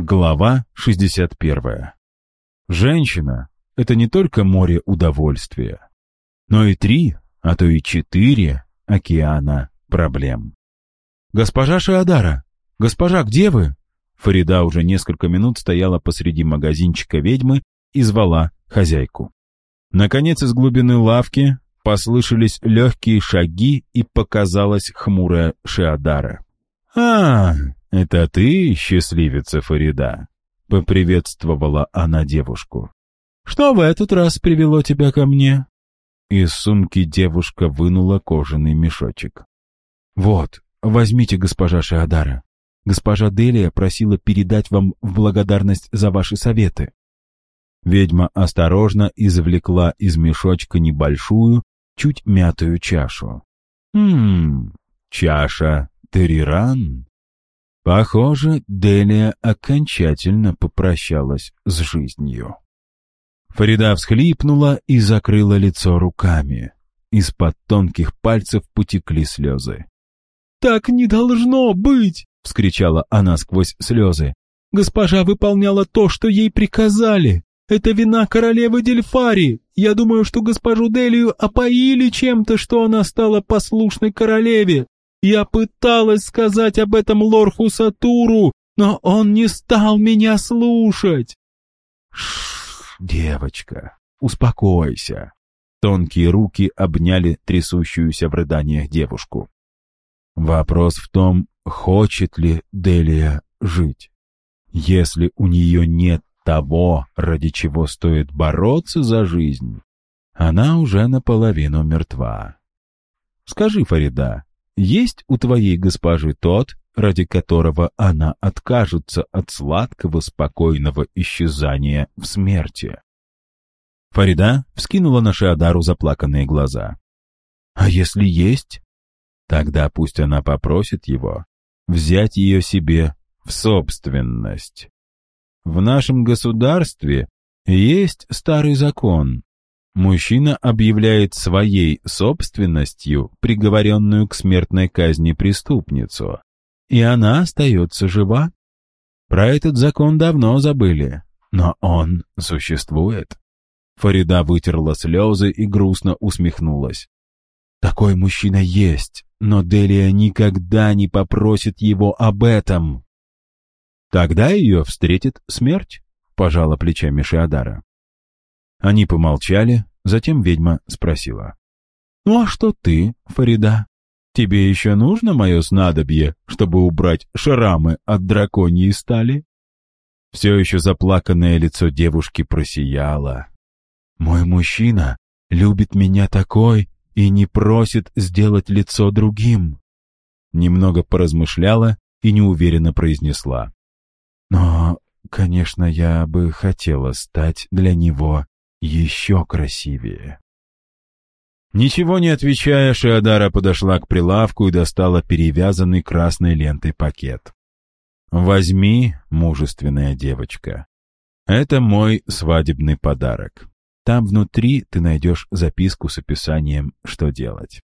Глава 61. Женщина — это не только море удовольствия, но и три, а то и четыре океана проблем. «Госпожа Шиадара! Госпожа, где вы?» Фарида уже несколько минут стояла посреди магазинчика ведьмы и звала хозяйку. Наконец из глубины лавки послышались легкие шаги и показалась хмурая Шиадара. «А, это ты, счастливица Фарида?» — поприветствовала она девушку. «Что в этот раз привело тебя ко мне?» Из сумки девушка вынула кожаный мешочек. «Вот, возьмите, госпожа Шиадара. Госпожа Делия просила передать вам в благодарность за ваши советы». Ведьма осторожно извлекла из мешочка небольшую, чуть мятую чашу. «Хм, чаша Териран?» Похоже, Делия окончательно попрощалась с жизнью. Фарида всхлипнула и закрыла лицо руками. Из-под тонких пальцев потекли слезы. «Так не должно быть!» — вскричала она сквозь слезы. «Госпожа выполняла то, что ей приказали. Это вина королевы Дельфари. Я думаю, что госпожу Делию опоили чем-то, что она стала послушной королеве. Я пыталась сказать об этом лорху Сатуру, но он не стал меня слушать. Шш, девочка, успокойся. Тонкие руки обняли трясущуюся в рыданиях девушку. Вопрос в том, хочет ли Делия жить. Если у нее нет того, ради чего стоит бороться за жизнь, она уже наполовину мертва. Скажи, Фарида, есть у твоей госпожи тот, ради которого она откажется от сладкого, спокойного исчезания в смерти. Фарида вскинула на Шиадару заплаканные глаза. «А если есть? Тогда пусть она попросит его взять ее себе в собственность. В нашем государстве есть старый закон, мужчина объявляет своей собственностью приговоренную к смертной казни преступницу, и она остается жива. Про этот закон давно забыли, но он существует. Фарида вытерла слезы и грустно усмехнулась. Такой мужчина есть, но Делия никогда не попросит его об этом. Тогда ее встретит смерть, пожала плечами Шиадара. Они помолчали, затем ведьма спросила. «Ну а что ты, Фарида? Тебе еще нужно мое снадобье, чтобы убрать шрамы от драконьей стали?» Все еще заплаканное лицо девушки просияло. «Мой мужчина любит меня такой и не просит сделать лицо другим». Немного поразмышляла и неуверенно произнесла. «Но, конечно, я бы хотела стать для него еще красивее. Ничего не отвечая, Шиадара подошла к прилавку и достала перевязанный красной лентой пакет. «Возьми, мужественная девочка. Это мой свадебный подарок. Там внутри ты найдешь записку с описанием, что делать.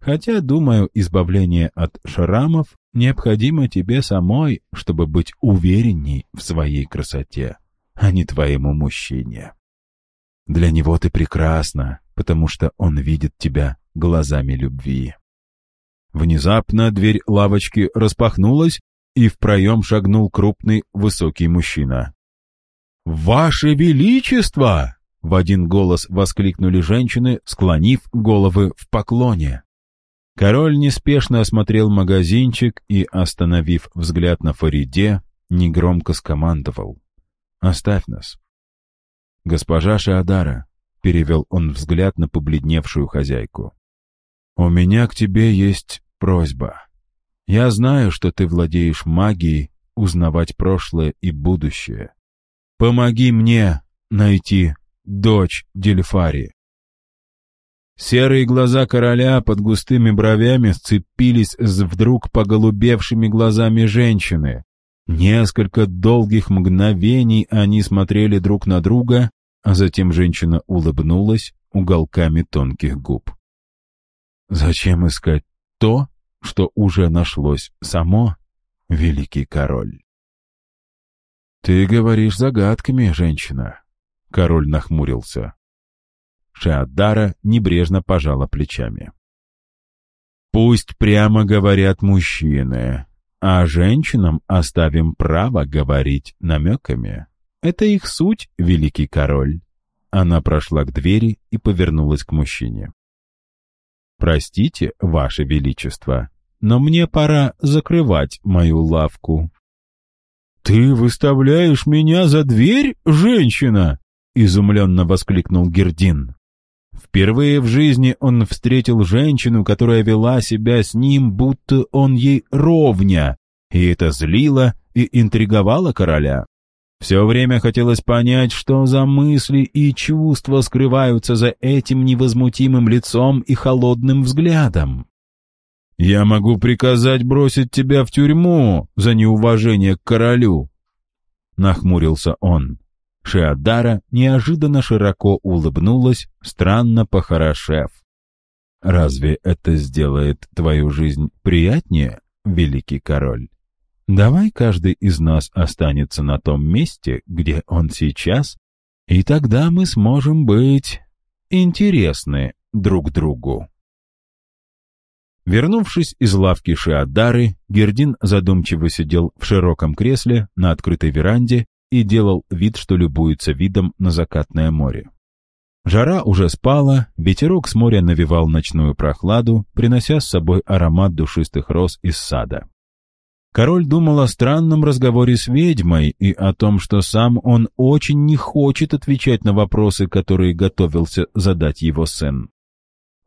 Хотя, думаю, избавление от шрамов необходимо тебе самой, чтобы быть уверенней в своей красоте, а не твоему мужчине». Для него ты прекрасна, потому что он видит тебя глазами любви. Внезапно дверь лавочки распахнулась, и в проем шагнул крупный высокий мужчина. «Ваше Величество!» — в один голос воскликнули женщины, склонив головы в поклоне. Король неспешно осмотрел магазинчик и, остановив взгляд на Фариде, негромко скомандовал. «Оставь нас. «Госпожа Шиадара», — перевел он взгляд на побледневшую хозяйку, — «у меня к тебе есть просьба. Я знаю, что ты владеешь магией узнавать прошлое и будущее. Помоги мне найти дочь Дельфари». Серые глаза короля под густыми бровями сцепились с вдруг поголубевшими глазами женщины. Несколько долгих мгновений они смотрели друг на друга, а затем женщина улыбнулась уголками тонких губ. «Зачем искать то, что уже нашлось само, великий король?» «Ты говоришь загадками, женщина», — король нахмурился. Шиаддара небрежно пожала плечами. «Пусть прямо говорят мужчины, а женщинам оставим право говорить намеками. Это их суть, великий король». Она прошла к двери и повернулась к мужчине. «Простите, ваше величество, но мне пора закрывать мою лавку». «Ты выставляешь меня за дверь, женщина?» — изумленно воскликнул Гердин. Впервые в жизни он встретил женщину, которая вела себя с ним, будто он ей ровня, и это злило и интриговало короля. Все время хотелось понять, что за мысли и чувства скрываются за этим невозмутимым лицом и холодным взглядом. «Я могу приказать бросить тебя в тюрьму за неуважение к королю», — нахмурился он. Шиадара неожиданно широко улыбнулась, странно похорошев. «Разве это сделает твою жизнь приятнее, великий король? Давай каждый из нас останется на том месте, где он сейчас, и тогда мы сможем быть интересны друг другу». Вернувшись из лавки Шиадары, Гердин задумчиво сидел в широком кресле на открытой веранде и делал вид, что любуется видом на закатное море. Жара уже спала, ветерок с моря навевал ночную прохладу, принося с собой аромат душистых роз из сада. Король думал о странном разговоре с ведьмой и о том, что сам он очень не хочет отвечать на вопросы, которые готовился задать его сын.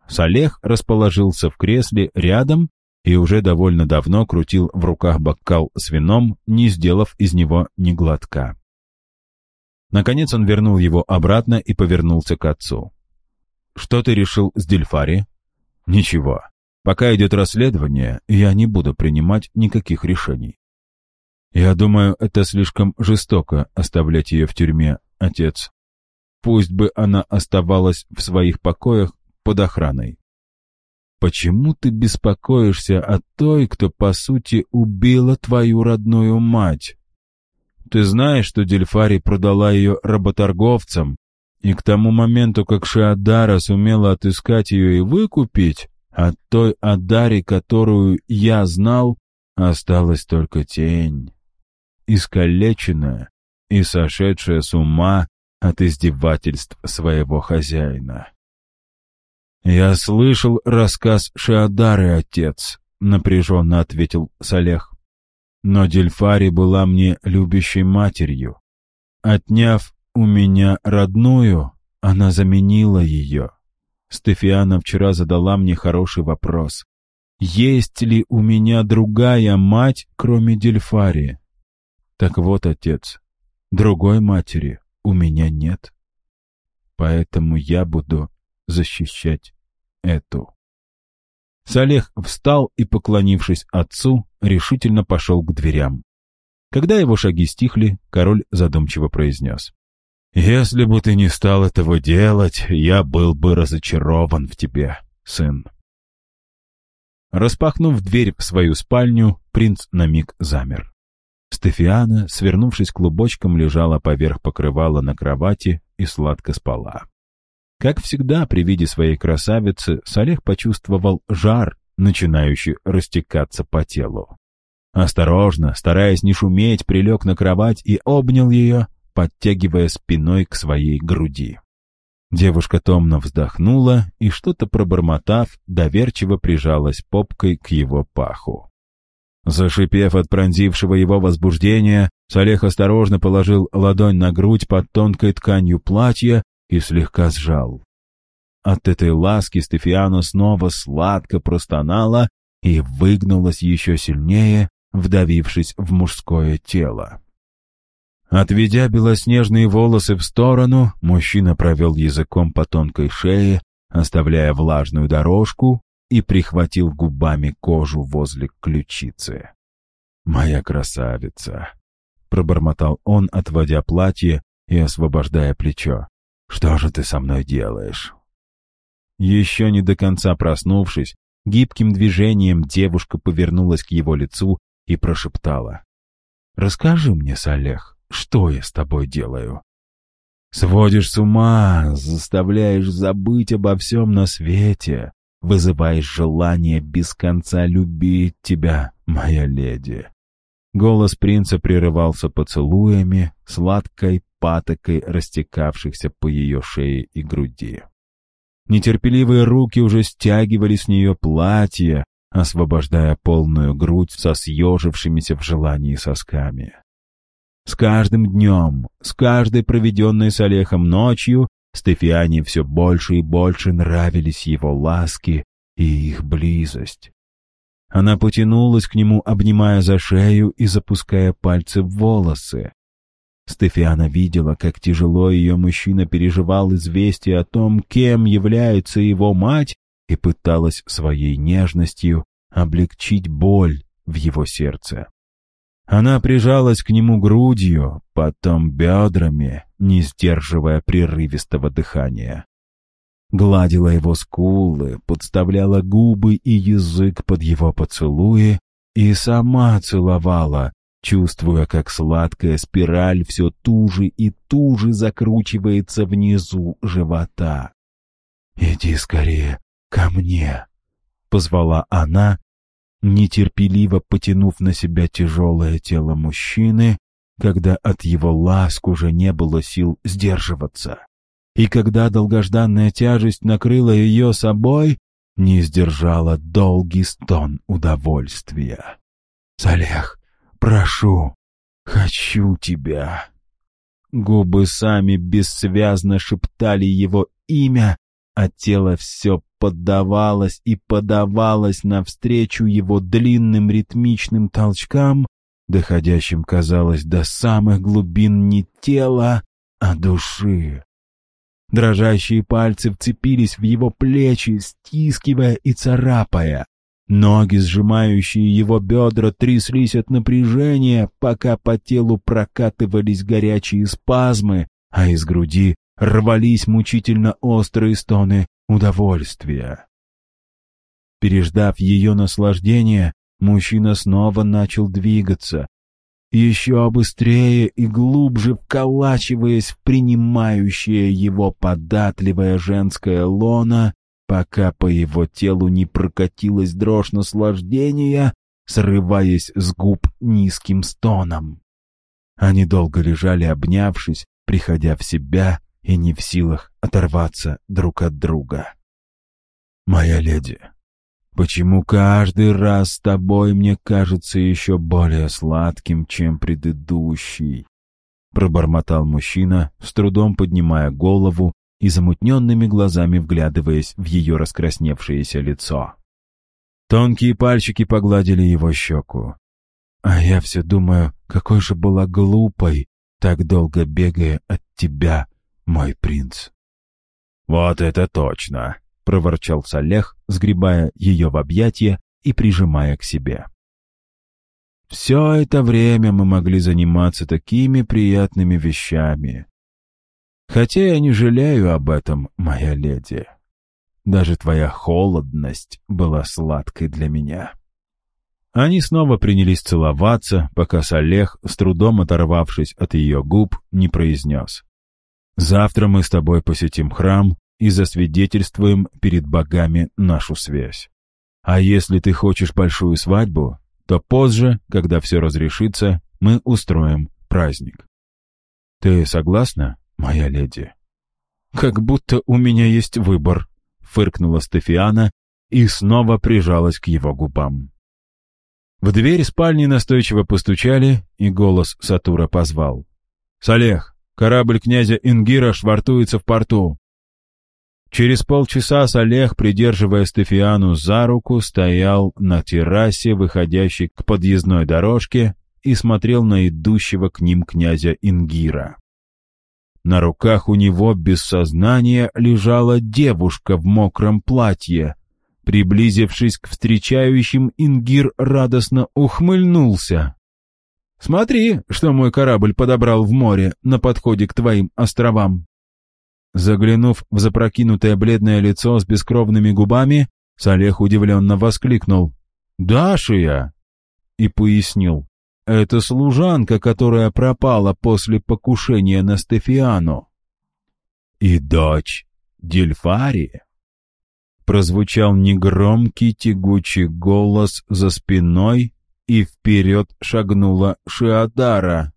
Салех расположился в кресле рядом и уже довольно давно крутил в руках бокал с вином, не сделав из него ни глотка. Наконец он вернул его обратно и повернулся к отцу. «Что ты решил с Дельфари?» «Ничего. Пока идет расследование, я не буду принимать никаких решений». «Я думаю, это слишком жестоко оставлять ее в тюрьме, отец. Пусть бы она оставалась в своих покоях под охраной. Почему ты беспокоишься о той, кто, по сути, убила твою родную мать? Ты знаешь, что Дельфари продала ее работорговцам, и к тому моменту, как Шиадара сумела отыскать ее и выкупить, от той Адари, которую я знал, осталась только тень, искалеченная и сошедшая с ума от издевательств своего хозяина. «Я слышал рассказ Шиадары, отец», — напряженно ответил Салех. «Но Дельфари была мне любящей матерью. Отняв у меня родную, она заменила ее. Стефиана вчера задала мне хороший вопрос. Есть ли у меня другая мать, кроме Дельфари? Так вот, отец, другой матери у меня нет. Поэтому я буду защищать эту. Салех встал и, поклонившись отцу, решительно пошел к дверям. Когда его шаги стихли, король задумчиво произнес. «Если бы ты не стал этого делать, я был бы разочарован в тебе, сын». Распахнув дверь в свою спальню, принц на миг замер. Стефиана, свернувшись клубочком, лежала поверх покрывала на кровати и сладко спала. Как всегда, при виде своей красавицы, Салех почувствовал жар, начинающий растекаться по телу. Осторожно, стараясь не шуметь, прилег на кровать и обнял ее, подтягивая спиной к своей груди. Девушка томно вздохнула и, что-то пробормотав, доверчиво прижалась попкой к его паху. Зашипев от пронзившего его возбуждения, Салех осторожно положил ладонь на грудь под тонкой тканью платья и слегка сжал. От этой ласки Стефиана снова сладко простонала и выгнулась еще сильнее, вдавившись в мужское тело. Отведя белоснежные волосы в сторону, мужчина провел языком по тонкой шее, оставляя влажную дорожку, и прихватил губами кожу возле ключицы. «Моя красавица!» — пробормотал он, отводя платье и освобождая плечо. Что же ты со мной делаешь?» Еще не до конца проснувшись, гибким движением девушка повернулась к его лицу и прошептала. «Расскажи мне, Салех, что я с тобой делаю. Сводишь с ума, заставляешь забыть обо всем на свете, вызываешь желание без конца любить тебя, моя леди. Голос принца прерывался поцелуями, сладкой патокой растекавшихся по ее шее и груди. Нетерпеливые руки уже стягивали с нее платье, освобождая полную грудь со съежившимися в желании сосками. С каждым днем, с каждой проведенной с Олехом ночью, Стефиане все больше и больше нравились его ласки и их близость. Она потянулась к нему, обнимая за шею и запуская пальцы в волосы. Стефиана видела, как тяжело ее мужчина переживал известие о том, кем является его мать, и пыталась своей нежностью облегчить боль в его сердце. Она прижалась к нему грудью, потом бедрами, не сдерживая прерывистого дыхания. Гладила его скулы, подставляла губы и язык под его поцелуи и сама целовала, чувствуя, как сладкая спираль все туже и туже закручивается внизу живота. «Иди скорее ко мне», — позвала она, нетерпеливо потянув на себя тяжелое тело мужчины, когда от его ласк уже не было сил сдерживаться. И когда долгожданная тяжесть накрыла ее собой, не сдержала долгий стон удовольствия. «Салех, прошу, хочу тебя!» Губы сами бессвязно шептали его имя, а тело все поддавалось и подавалось навстречу его длинным ритмичным толчкам, доходящим, казалось, до самых глубин не тела, а души. Дрожащие пальцы вцепились в его плечи, стискивая и царапая. Ноги, сжимающие его бедра, тряслись от напряжения, пока по телу прокатывались горячие спазмы, а из груди рвались мучительно острые стоны удовольствия. Переждав ее наслаждение, мужчина снова начал двигаться, еще быстрее и глубже вколачиваясь в принимающее его податливое женское лоно, пока по его телу не прокатилась дрожь наслаждения, срываясь с губ низким стоном. Они долго лежали, обнявшись, приходя в себя и не в силах оторваться друг от друга. «Моя леди, почему каждый раз с тобой мне кажется еще более сладким, чем предыдущий?» Пробормотал мужчина, с трудом поднимая голову и замутненными глазами вглядываясь в ее раскрасневшееся лицо. Тонкие пальчики погладили его щеку. А я все думаю, какой же была глупой, так долго бегая от тебя, мой принц». «Вот это точно!» — проворчал Салех, сгребая ее в объятия и прижимая к себе. «Все это время мы могли заниматься такими приятными вещами. Хотя я не жалею об этом, моя леди. Даже твоя холодность была сладкой для меня». Они снова принялись целоваться, пока Салех, с трудом оторвавшись от ее губ, не произнес. Завтра мы с тобой посетим храм и засвидетельствуем перед богами нашу связь. А если ты хочешь большую свадьбу, то позже, когда все разрешится, мы устроим праздник. Ты согласна, моя леди? Как будто у меня есть выбор, фыркнула Стефиана и снова прижалась к его губам. В дверь спальни настойчиво постучали, и голос Сатура позвал. «Салех, Корабль князя Ингира швартуется в порту. Через полчаса Салех, придерживая Стефиану за руку, стоял на террасе, выходящей к подъездной дорожке, и смотрел на идущего к ним князя Ингира. На руках у него без сознания лежала девушка в мокром платье. Приблизившись к встречающим, Ингир радостно ухмыльнулся. Смотри, что мой корабль подобрал в море на подходе к твоим островам». Заглянув в запрокинутое бледное лицо с бескровными губами, Салех удивленно воскликнул. «Дашия!» и пояснил. это служанка, которая пропала после покушения на Стефиану. И дочь Дельфари. Прозвучал негромкий тягучий голос за спиной, и вперед шагнула Шиадара.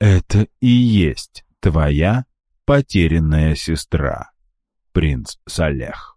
«Это и есть твоя потерянная сестра, принц Салех».